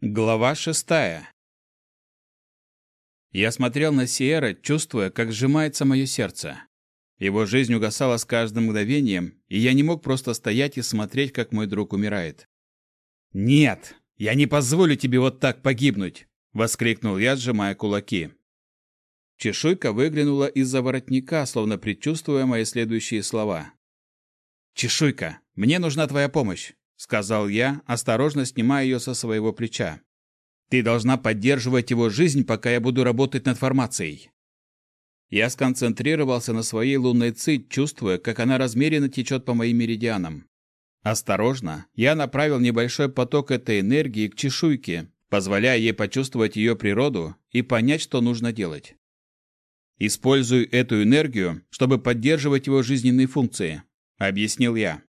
Глава шестая. Я смотрел на Сиэра, чувствуя, как сжимается мое сердце. Его жизнь угасала с каждым мгновением, и я не мог просто стоять и смотреть, как мой друг умирает. «Нет, я не позволю тебе вот так погибнуть!» — воскликнул я, сжимая кулаки. Чешуйка выглянула из-за воротника, словно предчувствуя мои следующие слова. «Чешуйка, мне нужна твоя помощь сказал я, осторожно снимая ее со своего плеча. Ты должна поддерживать его жизнь, пока я буду работать над формацией. Я сконцентрировался на своей лунной ци, чувствуя, как она размеренно течет по моим меридианам. Осторожно, я направил небольшой поток этой энергии к чешуйке, позволяя ей почувствовать ее природу и понять, что нужно делать. Используй эту энергию, чтобы поддерживать его жизненные функции, объяснил я.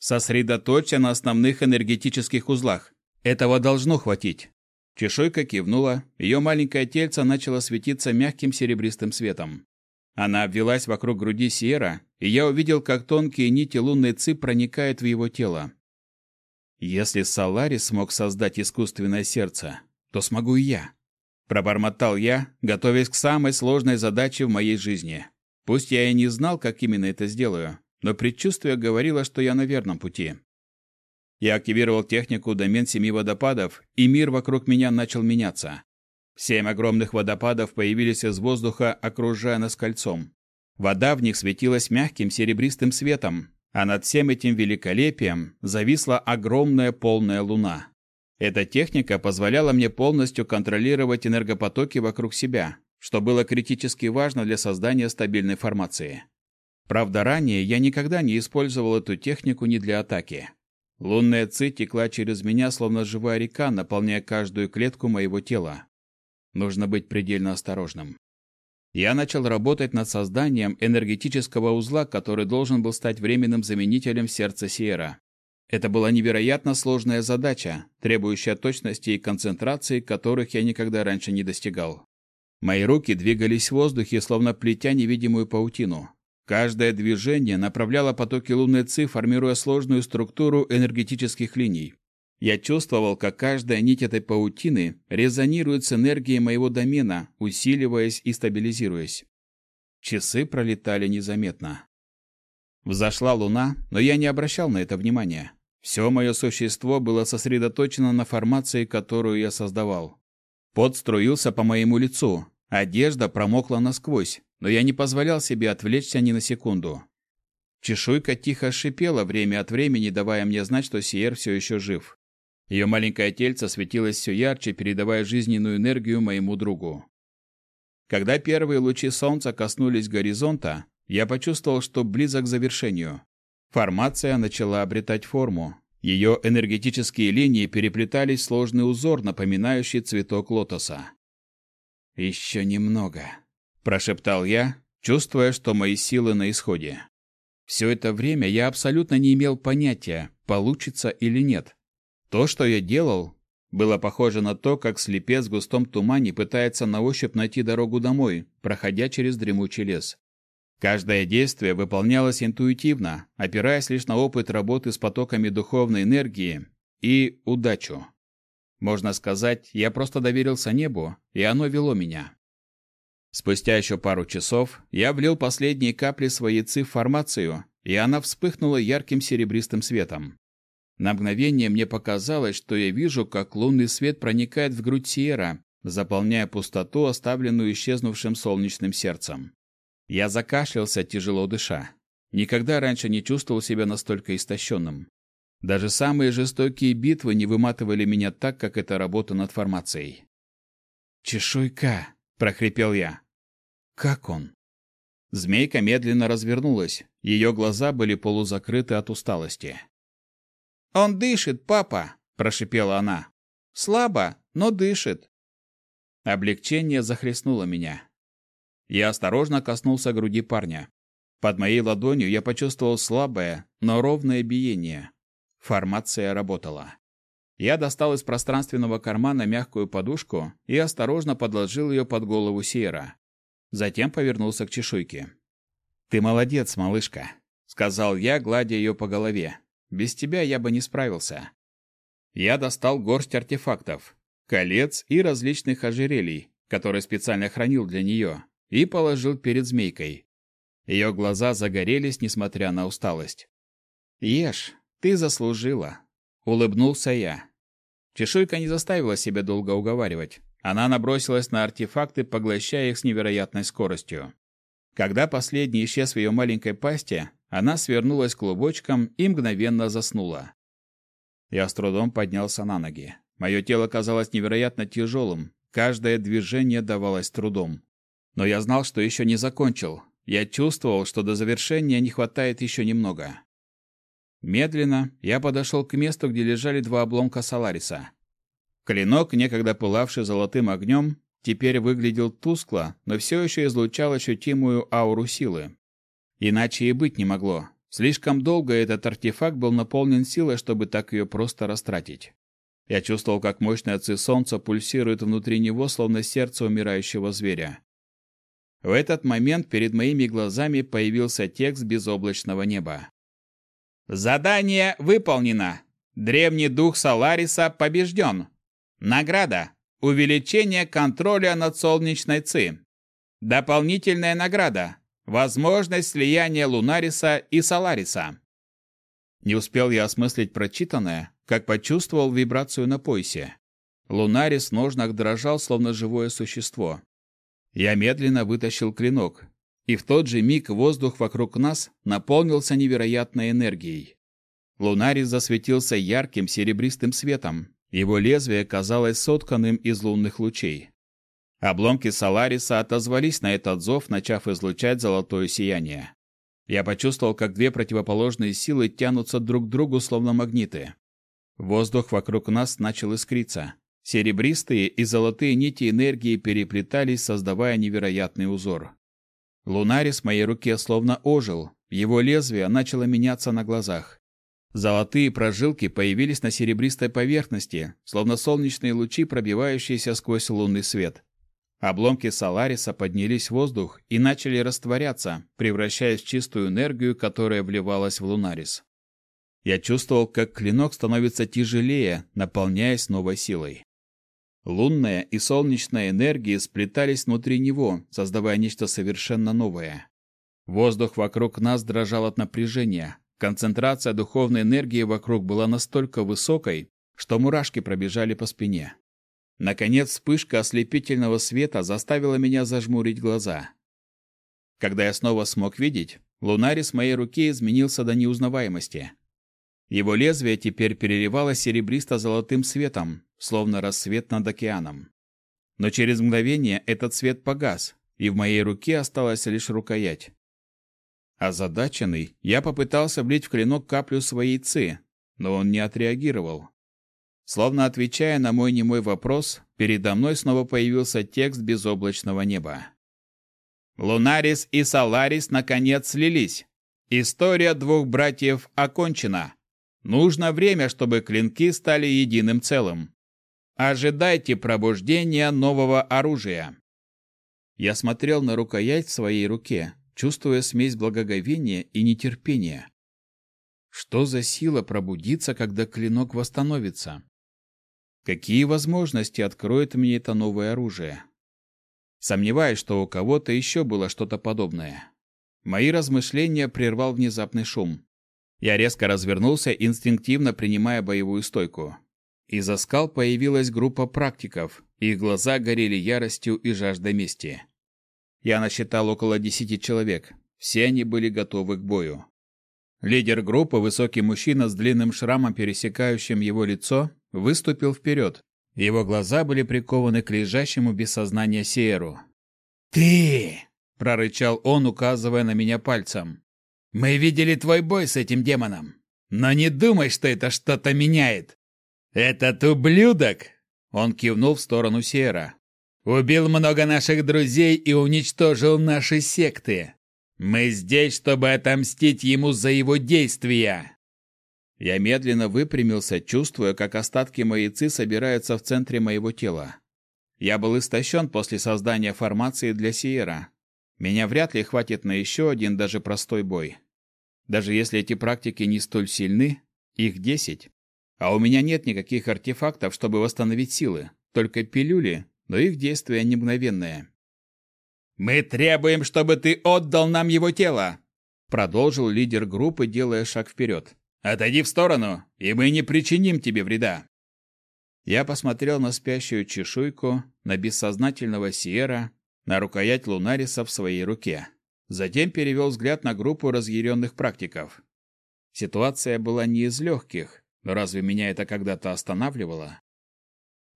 Сосредоточься на основных энергетических узлах. Этого должно хватить. Чешойка кивнула, ее маленькое тельце начало светиться мягким серебристым светом. Она обвелась вокруг груди Сиера, и я увидел, как тонкие нити лунной ци проникают в его тело. Если Саларис смог создать искусственное сердце, то смогу и я. Пробормотал я, готовясь к самой сложной задаче в моей жизни. Пусть я и не знал, как именно это сделаю, но предчувствие говорило, что я на верном пути. Я активировал технику домен семи водопадов, и мир вокруг меня начал меняться. Семь огромных водопадов появились из воздуха, окружая нас кольцом. Вода в них светилась мягким серебристым светом, а над всем этим великолепием зависла огромная полная луна. Эта техника позволяла мне полностью контролировать энергопотоки вокруг себя, что было критически важно для создания стабильной формации. Правда, ранее я никогда не использовал эту технику не для атаки. Лунная ци текла через меня, словно живая река, наполняя каждую клетку моего тела. Нужно быть предельно осторожным. Я начал работать над созданием энергетического узла, который должен был стать временным заменителем сердца Сиера. Это была невероятно сложная задача, требующая точности и концентрации, которых я никогда раньше не достигал. Мои руки двигались в воздухе, словно плетя невидимую паутину. Каждое движение направляло потоки лунной ци, формируя сложную структуру энергетических линий. Я чувствовал, как каждая нить этой паутины резонирует с энергией моего домена, усиливаясь и стабилизируясь. Часы пролетали незаметно. Взошла луна, но я не обращал на это внимания. Все мое существо было сосредоточено на формации, которую я создавал. Пот струился по моему лицу, одежда промокла насквозь, но я не позволял себе отвлечься ни на секунду. Чешуйка тихо шипела время от времени, давая мне знать, что Сиер все еще жив. Ее маленькое тельце светилось все ярче, передавая жизненную энергию моему другу. Когда первые лучи солнца коснулись горизонта, я почувствовал, что близок к завершению. Формация начала обретать форму. Ее энергетические линии переплетались в сложный узор, напоминающий цветок лотоса. «Еще немного», прошептал я, чувствуя, что мои силы на исходе. Все это время я абсолютно не имел понятия, получится или нет. То, что я делал, было похоже на то, как слепец в густом тумане пытается на ощупь найти дорогу домой, проходя через дремучий лес. Каждое действие выполнялось интуитивно, опираясь лишь на опыт работы с потоками духовной энергии и удачу. Можно сказать, я просто доверился небу, и оно вело меня. Спустя еще пару часов я влил последние капли своей ци в формацию, и она вспыхнула ярким серебристым светом. На мгновение мне показалось, что я вижу, как лунный свет проникает в грудь Сиера, заполняя пустоту, оставленную исчезнувшим солнечным сердцем. Я закашлялся, тяжело дыша. Никогда раньше не чувствовал себя настолько истощенным. Даже самые жестокие битвы не выматывали меня так, как эта работа над формацией. «Чешуйка!» Прохрипел я. Как он? Змейка медленно развернулась. Ее глаза были полузакрыты от усталости. Он дышит, папа, прошипела она. Слабо, но дышит. Облегчение захлестнуло меня. Я осторожно коснулся груди парня. Под моей ладонью я почувствовал слабое, но ровное биение. Формация работала. Я достал из пространственного кармана мягкую подушку и осторожно подложил ее под голову Сиера. Затем повернулся к чешуйке. «Ты молодец, малышка», — сказал я, гладя ее по голове. «Без тебя я бы не справился». Я достал горсть артефактов. колец и различных ожерелий, которые специально хранил для нее, и положил перед змейкой. Ее глаза загорелись, несмотря на усталость. «Ешь, ты заслужила», — улыбнулся я. Чешуйка не заставила себя долго уговаривать. Она набросилась на артефакты, поглощая их с невероятной скоростью. Когда последний исчез в ее маленькой пасти, она свернулась клубочком и мгновенно заснула. Я с трудом поднялся на ноги. Мое тело казалось невероятно тяжелым, каждое движение давалось трудом. Но я знал, что еще не закончил. Я чувствовал, что до завершения не хватает еще немного. Медленно я подошел к месту, где лежали два обломка Солариса. Клинок, некогда пылавший золотым огнем, теперь выглядел тускло, но все еще излучал ощутимую ауру силы. Иначе и быть не могло. Слишком долго этот артефакт был наполнен силой, чтобы так ее просто растратить. Я чувствовал, как мощные отцы солнца пульсируют внутри него, словно сердце умирающего зверя. В этот момент перед моими глазами появился текст безоблачного неба. «Задание выполнено! Древний дух Салариса побежден! Награда! Увеличение контроля над солнечной ЦИ! Дополнительная награда! Возможность слияния Лунариса и Салариса!» Не успел я осмыслить прочитанное, как почувствовал вибрацию на поясе. Лунарис в ножнах дрожал, словно живое существо. Я медленно вытащил клинок, и в тот же миг воздух вокруг нас наполнился невероятной энергией. Лунарис засветился ярким серебристым светом. Его лезвие казалось сотканным из лунных лучей. Обломки Солариса отозвались на этот зов, начав излучать золотое сияние. Я почувствовал, как две противоположные силы тянутся друг к другу, словно магниты. Воздух вокруг нас начал искриться. Серебристые и золотые нити энергии переплетались, создавая невероятный узор. Лунарис в моей руке словно ожил, его лезвие начало меняться на глазах. Золотые прожилки появились на серебристой поверхности, словно солнечные лучи, пробивающиеся сквозь лунный свет. Обломки Солариса поднялись в воздух и начали растворяться, превращаясь в чистую энергию, которая вливалась в Лунарис. Я чувствовал, как клинок становится тяжелее, наполняясь новой силой. Лунная и солнечная энергии сплетались внутри него, создавая нечто совершенно новое. Воздух вокруг нас дрожал от напряжения. Концентрация духовной энергии вокруг была настолько высокой, что мурашки пробежали по спине. Наконец, вспышка ослепительного света заставила меня зажмурить глаза. Когда я снова смог видеть, лунарис моей руки изменился до неузнаваемости. Его лезвие теперь переливалось серебристо-золотым светом, словно рассвет над океаном. Но через мгновение этот свет погас, и в моей руке осталась лишь рукоять. Озадаченный, я попытался влить в клинок каплю своей ци, но он не отреагировал. Словно отвечая на мой немой вопрос, передо мной снова появился текст безоблачного неба. Лунарис и Саларис наконец слились. История двух братьев окончена. Нужно время, чтобы клинки стали единым целым. Ожидайте пробуждения нового оружия. Я смотрел на рукоять в своей руке, чувствуя смесь благоговения и нетерпения. Что за сила пробудится, когда клинок восстановится? Какие возможности откроет мне это новое оружие? Сомневаюсь, что у кого-то еще было что-то подобное. Мои размышления прервал внезапный шум. Я резко развернулся, инстинктивно принимая боевую стойку. Из-за скал появилась группа практиков, их глаза горели яростью и жаждой мести. Я насчитал около десяти человек, все они были готовы к бою. Лидер группы, высокий мужчина с длинным шрамом, пересекающим его лицо, выступил вперед. Его глаза были прикованы к лежащему без сознания Сиеру. «Ты!» — прорычал он, указывая на меня пальцем. «Мы видели твой бой с этим демоном, но не думай, что это что-то меняет. «Этот ублюдок!» — он кивнул в сторону Сера. «Убил много наших друзей и уничтожил наши секты. Мы здесь, чтобы отомстить ему за его действия!» Я медленно выпрямился, чувствуя, как остатки моей ци собираются в центре моего тела. Я был истощен после создания формации для Сиера. Меня вряд ли хватит на еще один даже простой бой. Даже если эти практики не столь сильны, их десять, а у меня нет никаких артефактов, чтобы восстановить силы. только пилюли, но их действие не мгновенное. «Мы требуем, чтобы ты отдал нам его тело!» Продолжил лидер группы, делая шаг вперед. «Отойди в сторону, и мы не причиним тебе вреда!» Я посмотрел на спящую чешуйку, на бессознательного Сиера, на рукоять Лунариса в своей руке. Затем перевел взгляд на группу разъяренных практиков. Ситуация была не из легких, но разве меня это когда-то останавливало?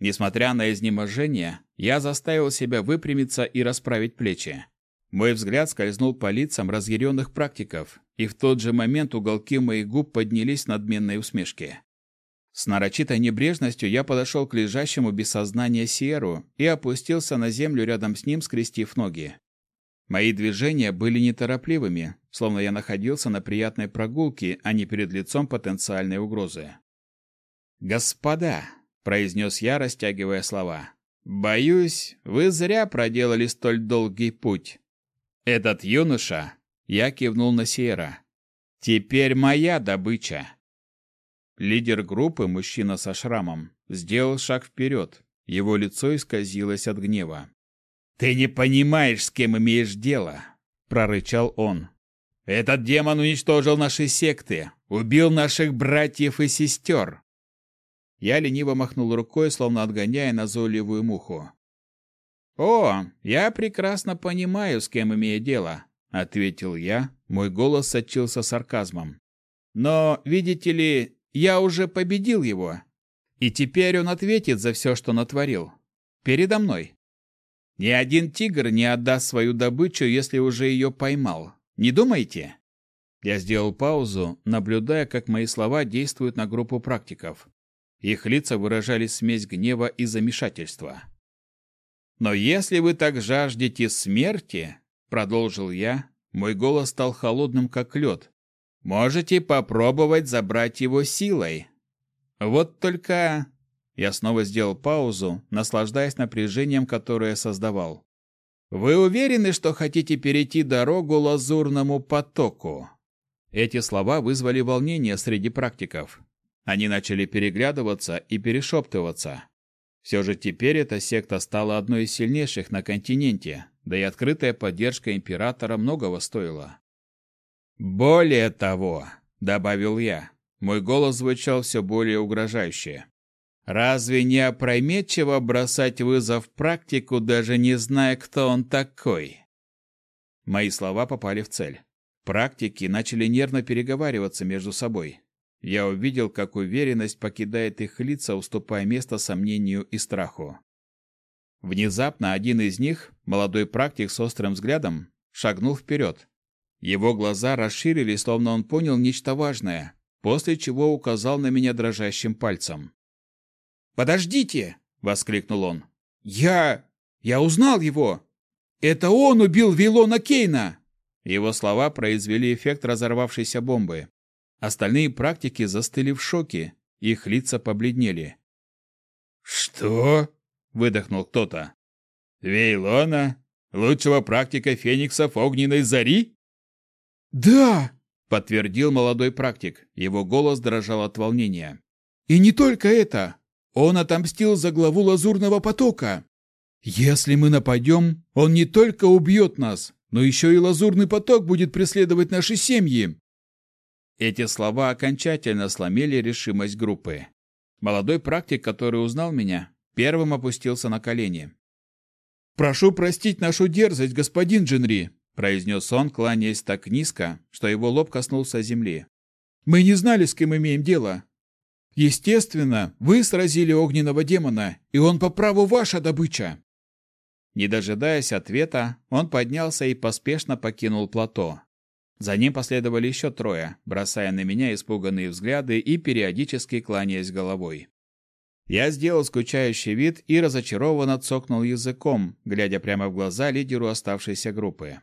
Несмотря на изнеможение, я заставил себя выпрямиться и расправить плечи. Мой взгляд скользнул по лицам разъяренных практиков, и в тот же момент уголки моих губ поднялись в надменной усмешке. С нарочитой небрежностью я подошел к лежащему без сознания Сиеру и опустился на землю рядом с ним, скрестив ноги. Мои движения были неторопливыми, словно я находился на приятной прогулке, а не перед лицом потенциальной угрозы. «Господа!» — произнес я, растягивая слова. «Боюсь, вы зря проделали столь долгий путь. Этот юноша...» — я кивнул на Сиера. «Теперь моя добыча!» Лидер группы, мужчина со шрамом, сделал шаг вперед. Его лицо исказилось от гнева. «Ты не понимаешь, с кем имеешь дело!» – прорычал он. «Этот демон уничтожил наши секты, убил наших братьев и сестер!» Я лениво махнул рукой, словно отгоняя назойливую муху. «О, я прекрасно понимаю, с кем имею дело», — ответил я. Мой голос сочился сарказмом. «Но, видите ли, я уже победил его. И теперь он ответит за все, что натворил. Передо мной. Ни один тигр не отдаст свою добычу, если уже ее поймал. Не думаете? Я сделал паузу, наблюдая, как мои слова действуют на группу практиков. Их лица выражали смесь гнева и замешательства. «Но если вы так жаждете смерти», — продолжил я, мой голос стал холодным, как лед, Можете попробовать забрать его силой. Вот только... Я снова сделал паузу, наслаждаясь напряжением, которое создавал. Вы уверены, что хотите перейти дорогу лазурному потоку? Эти слова вызвали волнение среди практиков. Они начали переглядываться и перешептываться. Все же теперь эта секта стала одной из сильнейших на континенте, да и открытая поддержка императора многого стоила. «Более того», — добавил я, мой голос звучал все более угрожающе. «Разве не опрометчиво бросать вызов практику, даже не зная, кто он такой?» Мои слова попали в цель. Практики начали нервно переговариваться между собой. Я увидел, как уверенность покидает их лица, уступая место сомнению и страху. Внезапно один из них, молодой практик с острым взглядом, шагнул вперед, его глаза расширились, словно он понял нечто важное, после чего указал на меня дрожащим пальцем. «Подождите!» — воскликнул он. «Я... я узнал его! Это он убил Вилона Кейна!» Его слова произвели эффект разорвавшейся бомбы. Остальные практики застыли в шоке, их лица побледнели. «Что?» — выдохнул кто-то. «Вейлона? Лучшего практика фениксов огненной зари?» «Да!» – подтвердил молодой практик. Его голос дрожал от волнения. «И не только это! Он отомстил за главу Лазурного потока! Если мы нападем, он не только убьет нас, но еще и Лазурный поток будет преследовать наши семьи!» Эти слова окончательно сломили решимость группы. Молодой практик, который узнал меня, первым опустился на колени. «Прошу простить нашу дерзость, господин Джинри произнес он, кланяясь так низко, что его лоб коснулся земли. Мы не знали, с кем имеем дело. Естественно, вы сразили огненного демона, и он по праву ваша добыча. Не дожидаясь ответа, он поднялся и поспешно покинул плато. За ним последовали еще трое, бросая на меня испуганные взгляды и периодически кланяясь головой. Я сделал скучающий вид и разочарованно цокнул языком, глядя прямо в глаза лидеру оставшейся группы.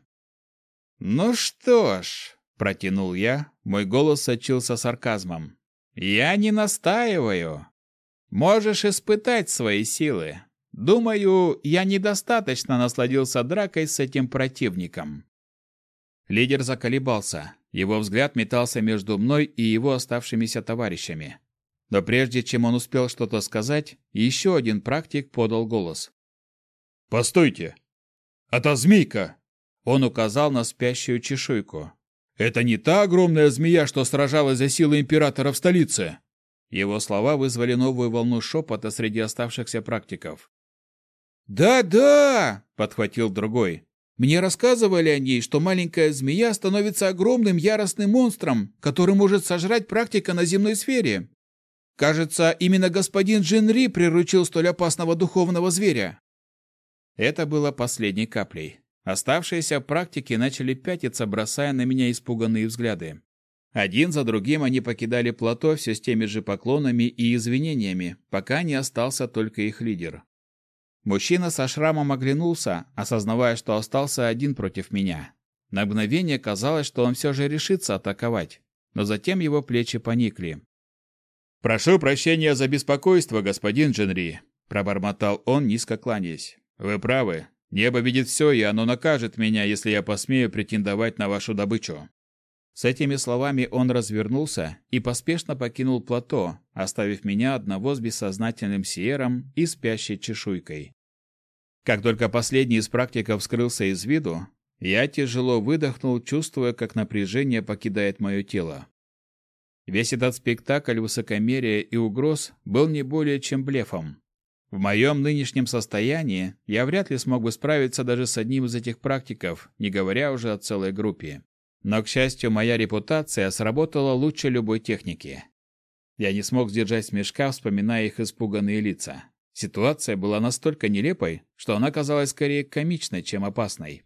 «Ну что ж», — протянул я, мой голос сочился сарказмом. «Я не настаиваю. Можешь испытать свои силы. Думаю, я недостаточно насладился дракой с этим противником». Лидер заколебался. Его взгляд метался между мной и его оставшимися товарищами. Но прежде чем он успел что-то сказать, еще один практик подал голос. «Постойте! Это змейка!» Он указал на спящую чешуйку. «Это не та огромная змея, что сражалась за силы императора в столице!» Его слова вызвали новую волну шепота среди оставшихся практиков. «Да-да!» — подхватил другой. «Мне рассказывали о ней, что маленькая змея становится огромным яростным монстром, который может сожрать практика на земной сфере. Кажется, именно господин Джинри приручил столь опасного духовного зверя». Это было последней каплей. Оставшиеся практики начали пятиться, бросая на меня испуганные взгляды. Один за другим они покидали плато все с теми же поклонами и извинениями, пока не остался только их лидер. Мужчина со шрамом оглянулся, осознавая, что остался один против меня. На мгновение казалось, что он все же решится атаковать, но затем его плечи поникли. «Прошу прощения за беспокойство, господин Дженри», — пробормотал он, низко кланяясь. «Вы правы. Небо видит все, и оно накажет меня, если я посмею претендовать на вашу добычу». С этими словами он развернулся и поспешно покинул плато, оставив меня одного с бессознательным сиером и спящей чешуйкой. Как только последний из практиков скрылся из виду, я тяжело выдохнул, чувствуя, как напряжение покидает мое тело. Весь этот спектакль высокомерия и угроз был не более чем блефом. В моем нынешнем состоянии я вряд ли смог бы справиться даже с одним из этих практиков, не говоря уже о целой группе. Но, к счастью, моя репутация сработала лучше любой техники. Я не смог сдержать смешка, вспоминая их испуганные лица. Ситуация была настолько нелепой, что она казалась скорее комичной, чем опасной.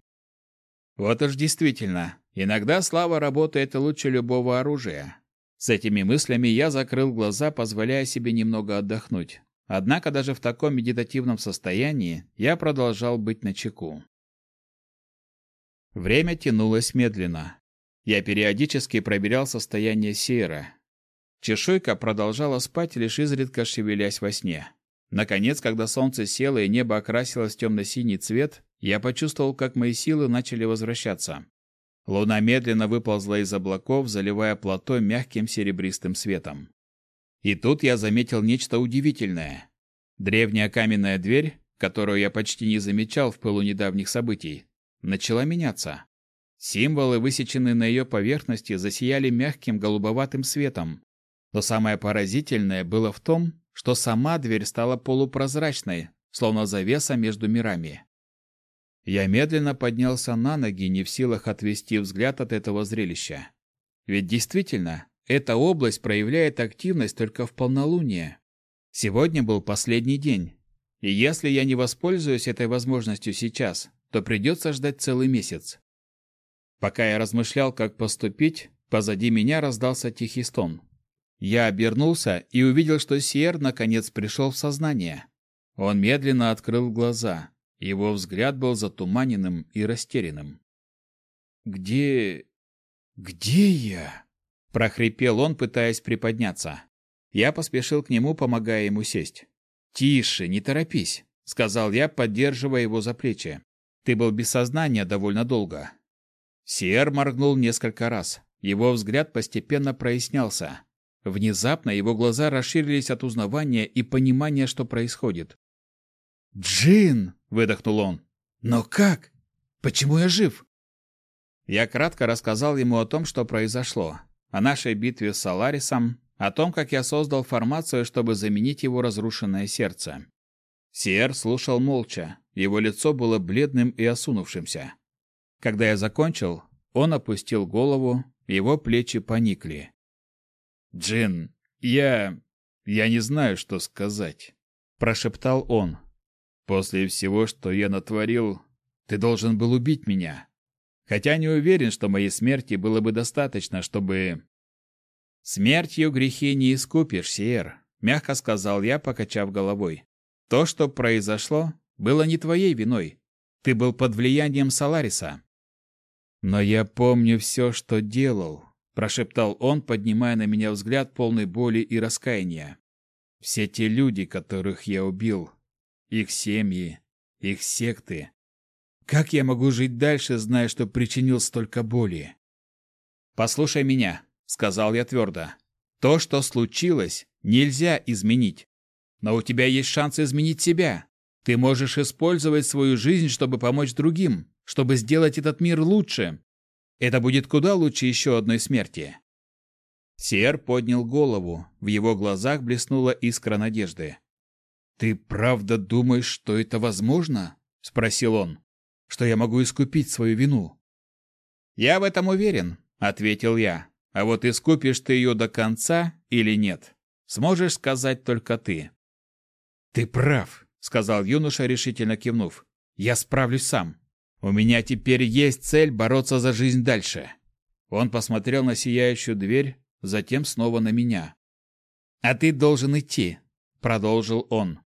Вот уж действительно, иногда слава работает лучше любого оружия. С этими мыслями я закрыл глаза, позволяя себе немного отдохнуть. Однако даже в таком медитативном состоянии я продолжал быть начеку. Время тянулось медленно. Я периодически проверял состояние Сейра. Чешуйка продолжала спать, лишь изредка шевелясь во сне. Наконец, когда солнце село и небо окрасилось в темно-синий цвет, я почувствовал, как мои силы начали возвращаться. Луна медленно выползла из облаков, заливая плато мягким серебристым светом. И тут я заметил нечто удивительное. Древняя каменная дверь, которую я почти не замечал в пылу недавних событий, начала меняться. Символы, высеченные на ее поверхности, засияли мягким голубоватым светом. Но самое поразительное было в том, что сама дверь стала полупрозрачной, словно завеса между мирами. Я медленно поднялся на ноги, не в силах отвести взгляд от этого зрелища. Ведь действительно, эта область проявляет активность только в полнолуние. Сегодня был последний день. И если я не воспользуюсь этой возможностью сейчас, то придется ждать целый месяц. Пока я размышлял, как поступить, позади меня раздался тихий стон. Я обернулся и увидел, что Сиер наконец пришел в сознание. Он медленно открыл глаза. Его взгляд был затуманенным и растерянным. «Где... где я?» – прохрипел он, пытаясь приподняться. Я поспешил к нему, помогая ему сесть. «Тише, не торопись», – сказал я, поддерживая его за плечи. «Ты был без сознания довольно долго. Сиер моргнул несколько раз. Его взгляд постепенно прояснялся. Внезапно его глаза расширились от узнавания и понимания, что происходит. «Джин!» — выдохнул он. «Но как? Почему я жив?» Я кратко рассказал ему о том, что произошло, о нашей битве с Саларисом, о том, как я создал формацию, чтобы заменить его разрушенное сердце. Сиер слушал молча, его лицо было бледным и осунувшимся. Когда я закончил, он опустил голову, его плечи поникли. «Джин, я... я не знаю, что сказать», — прошептал он. «После всего, что я натворил, ты должен был убить меня. Хотя не уверен, что моей смерти было бы достаточно, чтобы...» «Смертью грехи не искупишь, Сиер», — мягко сказал я, покачав головой. «То, что произошло, было не твоей виной. Ты был под влиянием Салариса. Но я помню все, что делал, прошептал он, поднимая на меня взгляд полный боли и раскаяния. Все те люди, которых я убил, их семьи, их секты. Как я могу жить дальше, зная, что причинил столько боли? Послушай меня, сказал я твердо. То, что случилось, нельзя изменить. Но у тебя есть шанс изменить себя. Ты можешь использовать свою жизнь, чтобы помочь другим, чтобы сделать этот мир лучше. Это будет куда лучше еще одной смерти. Сер поднял голову, в его глазах блеснула искра надежды. «Ты правда думаешь, что это возможно?» — спросил он. «Что я могу искупить свою вину?» «Я в этом уверен», — ответил я. «А вот искупишь ты ее до конца или нет, сможешь сказать только ты». «Ты прав», — сказал юноша, решительно кивнув. «Я справлюсь сам. У меня теперь есть цель бороться за жизнь дальше». Он посмотрел на сияющую дверь, затем снова на меня. «А ты должен идти», — продолжил он.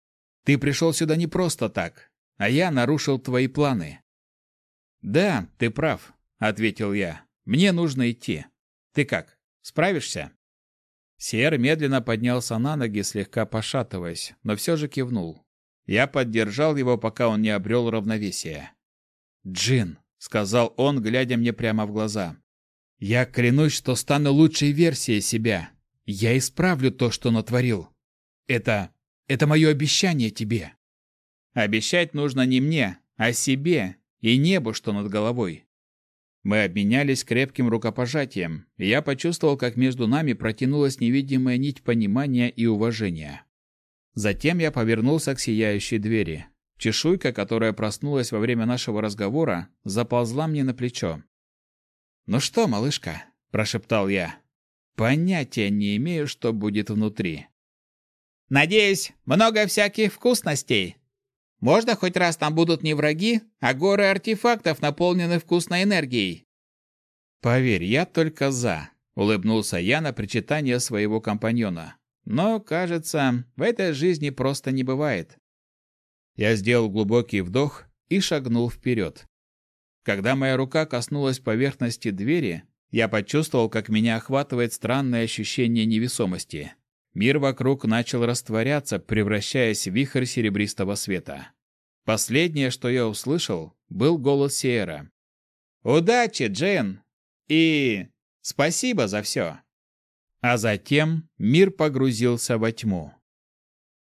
«Ты пришел сюда не просто так, а я нарушил твои планы». «Да, ты прав», — ответил я. «Мне нужно идти. Ты как, справишься?» Сер медленно поднялся на ноги, слегка пошатываясь, но все же кивнул. Я поддержал его, пока он не обрел равновесие. «Джин», — сказал он, глядя мне прямо в глаза, — «я клянусь, что стану лучшей версией себя. Я исправлю то, что натворил. Это... это мое обещание тебе». «Обещать нужно не мне, а себе и небу, что над головой. Мы обменялись крепким рукопожатием, и я почувствовал, как между нами протянулась невидимая нить понимания и уважения. Затем я повернулся к сияющей двери. Чешуйка, которая проснулась во время нашего разговора, заползла мне на плечо. «Ну что, малышка?» – прошептал я. «Понятия не имею, что будет внутри». «Надеюсь, много всяких вкусностей», можно хоть раз там будут не враги, а горы артефактов, наполнены вкусной энергией. Поверь, я только за, улыбнулся я на причитание своего компаньона. Но, кажется, в этой жизни просто не бывает. Я сделал глубокий вдох и шагнул вперед. Когда моя рука коснулась поверхности двери, я почувствовал, как меня охватывает странное ощущение невесомости. Мир вокруг начал растворяться, превращаясь в вихрь серебристого света. Последнее, что я услышал, был голос Сиера. «Удачи, Джен! И спасибо за все!» А затем мир погрузился во тьму.